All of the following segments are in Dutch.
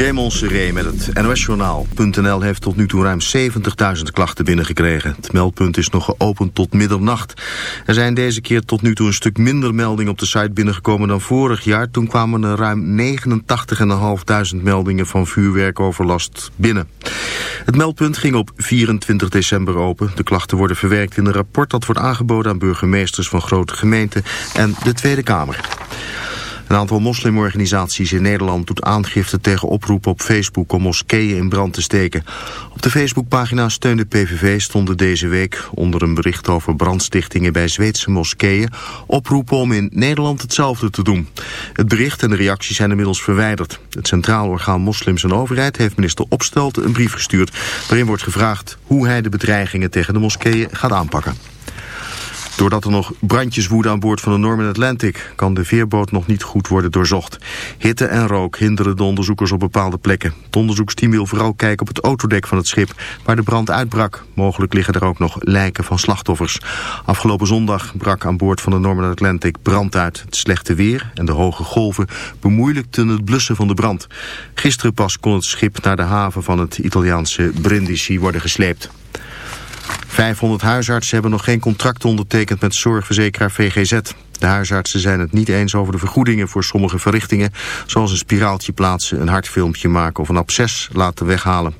Raymond Seré met het NOS-journaal. .nl heeft tot nu toe ruim 70.000 klachten binnengekregen. Het meldpunt is nog geopend tot middernacht. Er zijn deze keer tot nu toe een stuk minder meldingen op de site binnengekomen dan vorig jaar. Toen kwamen er ruim 89.500 meldingen van vuurwerkoverlast binnen. Het meldpunt ging op 24 december open. De klachten worden verwerkt in een rapport dat wordt aangeboden aan burgemeesters van grote gemeenten en de Tweede Kamer. Een aantal moslimorganisaties in Nederland doet aangifte tegen oproepen op Facebook om moskeeën in brand te steken. Op de Facebookpagina Steun de PVV stonden deze week onder een bericht over brandstichtingen bij Zweedse moskeeën oproepen om in Nederland hetzelfde te doen. Het bericht en de reacties zijn inmiddels verwijderd. Het Centraal Orgaan Moslims en Overheid heeft minister Opstelten een brief gestuurd waarin wordt gevraagd hoe hij de bedreigingen tegen de moskeeën gaat aanpakken. Doordat er nog brandjes woeden aan boord van de Norman Atlantic... kan de veerboot nog niet goed worden doorzocht. Hitte en rook hinderen de onderzoekers op bepaalde plekken. Het onderzoeksteam wil vooral kijken op het autodek van het schip... waar de brand uitbrak. Mogelijk liggen er ook nog lijken van slachtoffers. Afgelopen zondag brak aan boord van de Norman Atlantic brand uit. Het slechte weer en de hoge golven bemoeilijkten het blussen van de brand. Gisteren pas kon het schip naar de haven van het Italiaanse Brindisi worden gesleept. 500 huisartsen hebben nog geen contract ondertekend met zorgverzekeraar VGZ. De huisartsen zijn het niet eens over de vergoedingen voor sommige verrichtingen, zoals een spiraaltje plaatsen, een hartfilmpje maken of een absces laten weghalen.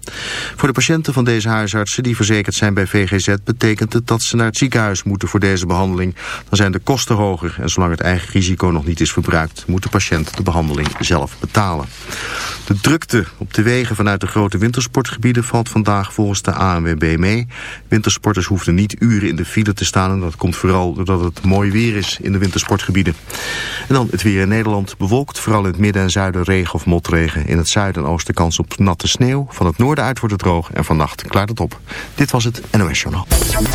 Voor de patiënten van deze huisartsen die verzekerd zijn bij VGZ betekent het dat ze naar het ziekenhuis moeten voor deze behandeling. Dan zijn de kosten hoger en zolang het eigen risico nog niet is verbruikt, moet de patiënt de behandeling zelf betalen. De drukte op de wegen vanuit de grote wintersportgebieden valt vandaag volgens de ANWB mee. Wintersporters hoefden niet uren in de file te staan en dat komt vooral doordat het mooi weer is in de sportgebieden. En dan het weer in Nederland bewolkt, vooral in het midden en zuiden regen of motregen. In het zuiden en oosten kans op natte sneeuw. Van het noorden uit wordt het droog en vannacht klaart het op. Dit was het NOS Journaal.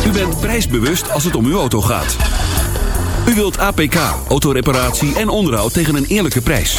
U bent prijsbewust als het om uw auto gaat. U wilt APK, autoreparatie en onderhoud tegen een eerlijke prijs.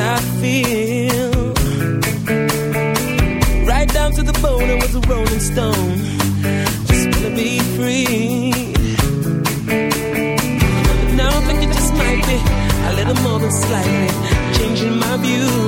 I feel. Right down to the bone, I was a rolling stone. Just wanna be free. But now I think it just might be a little more than slightly changing my views.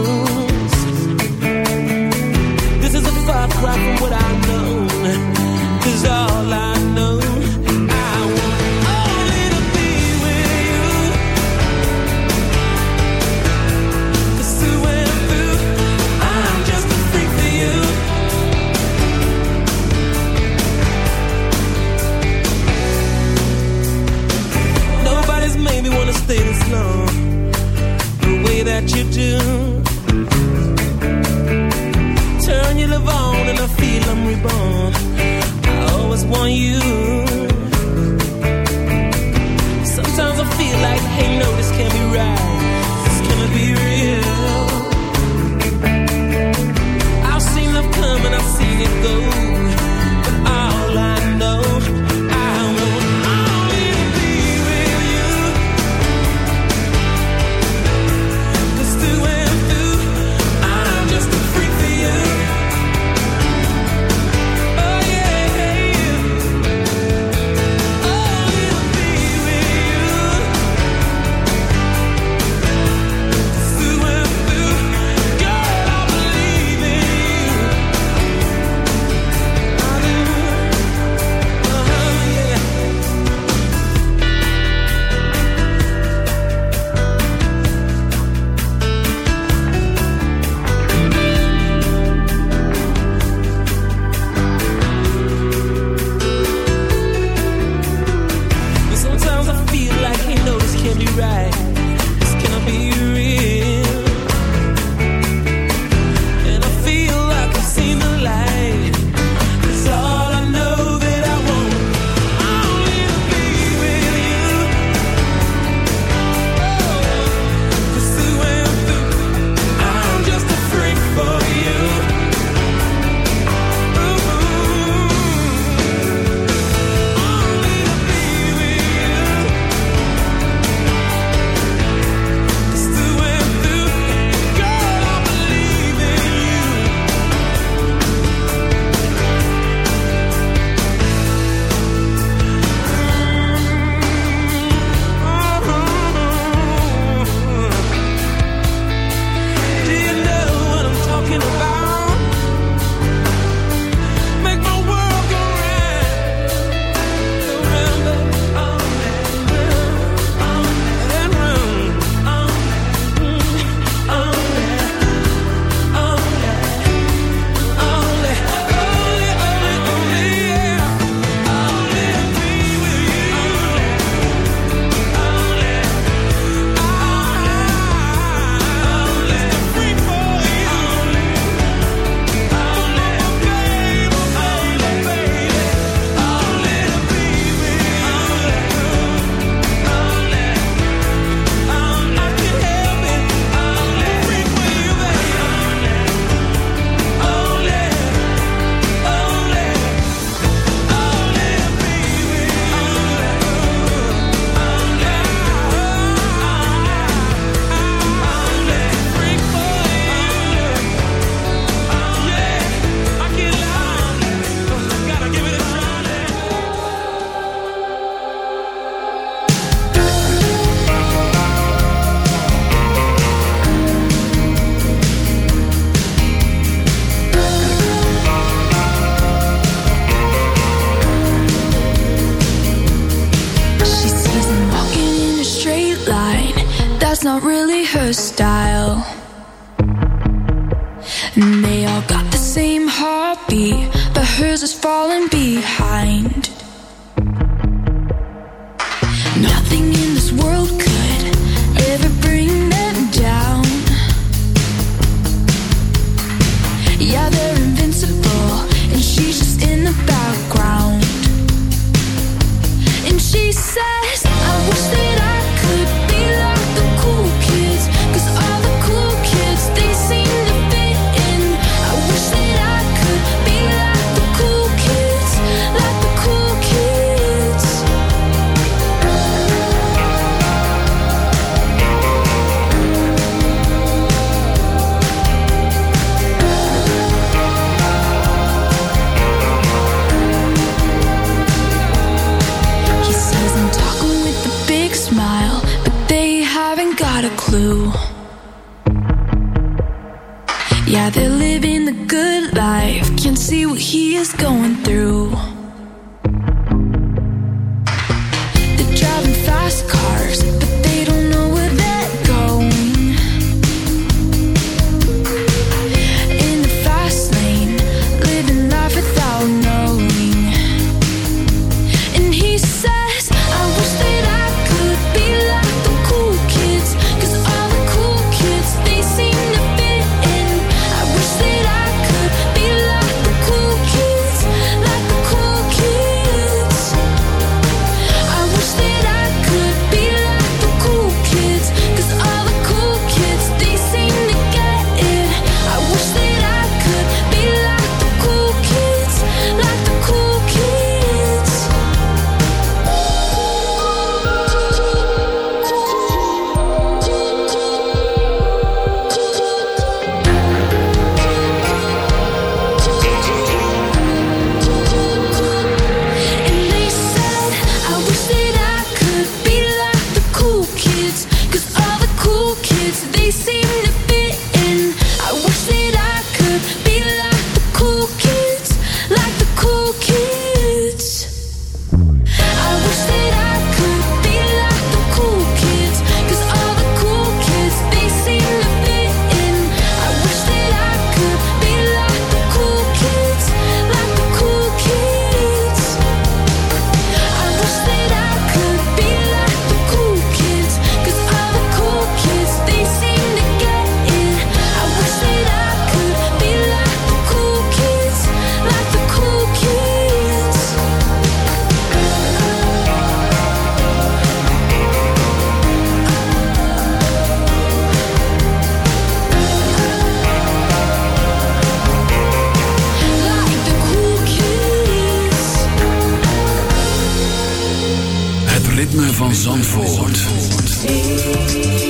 see.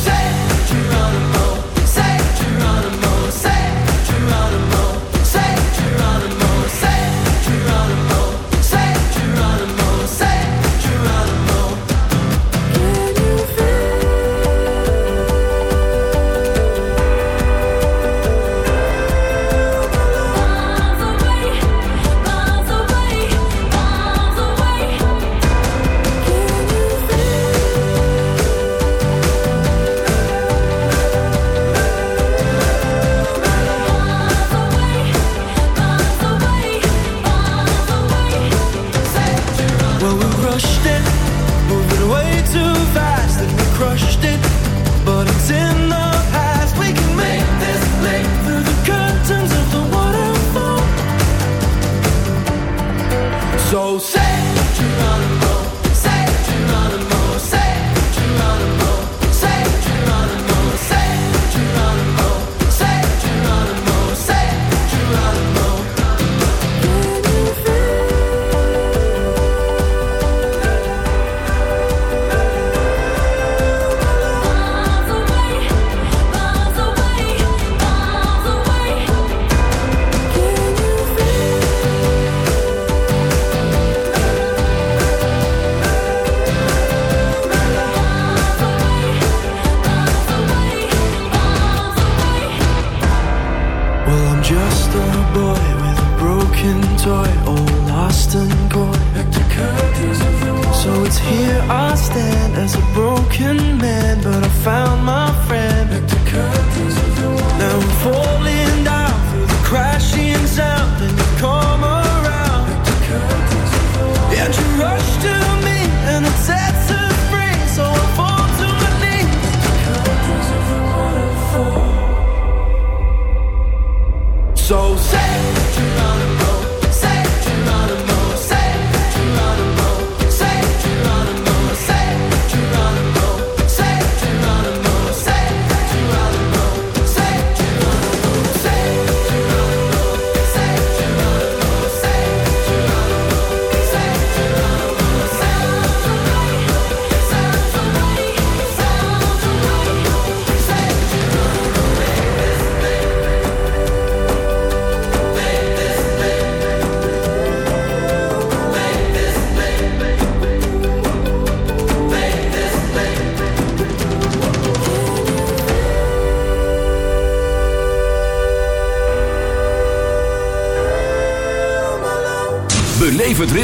can make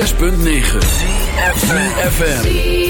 106.9 FM.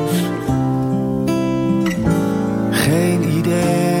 Geen idee. Geen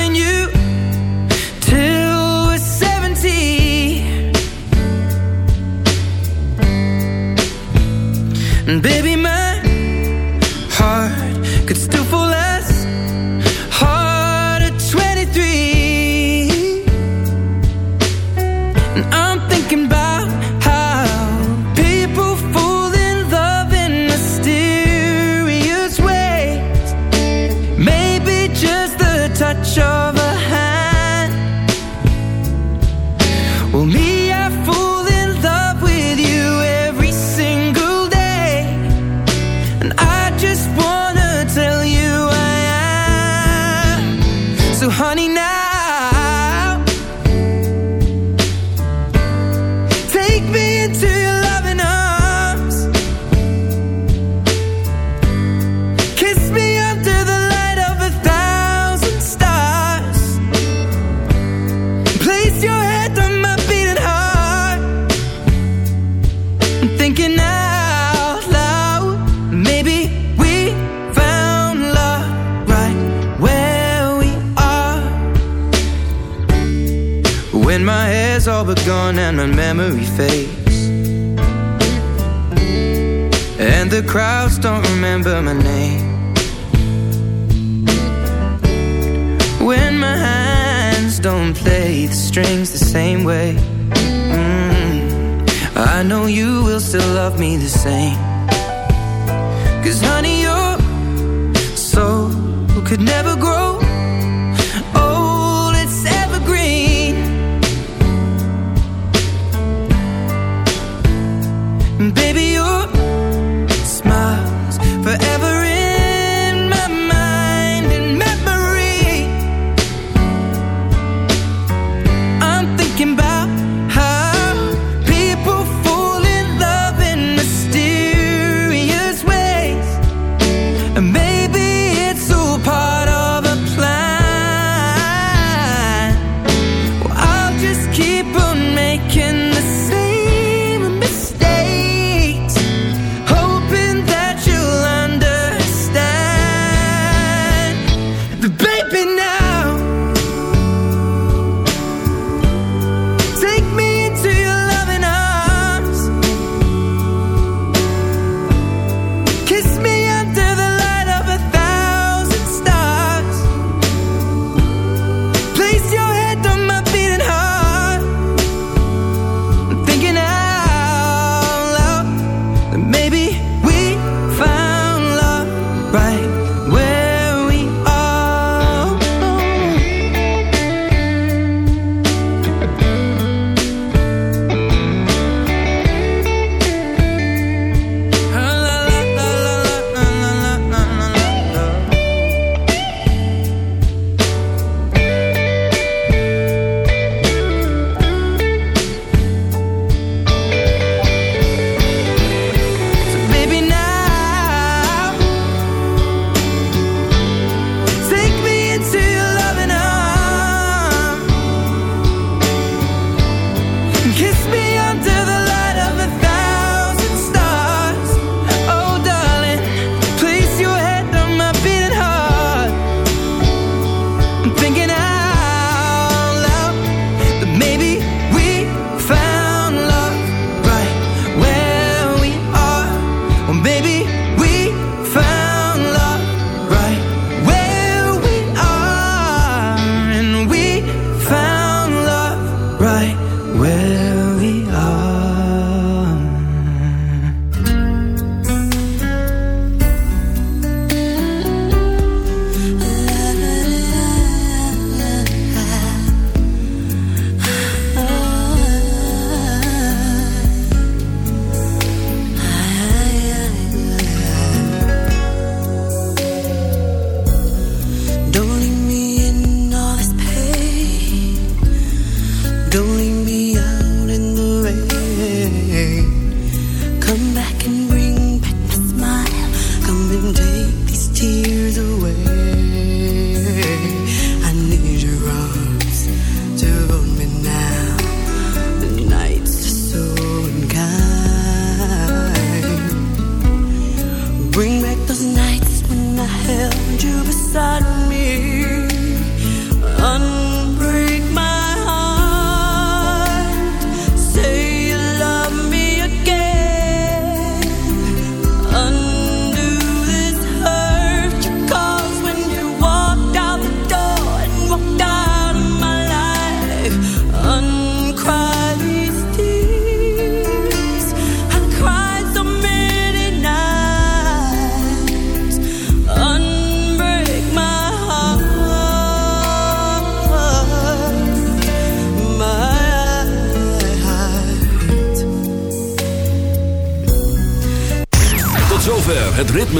Baby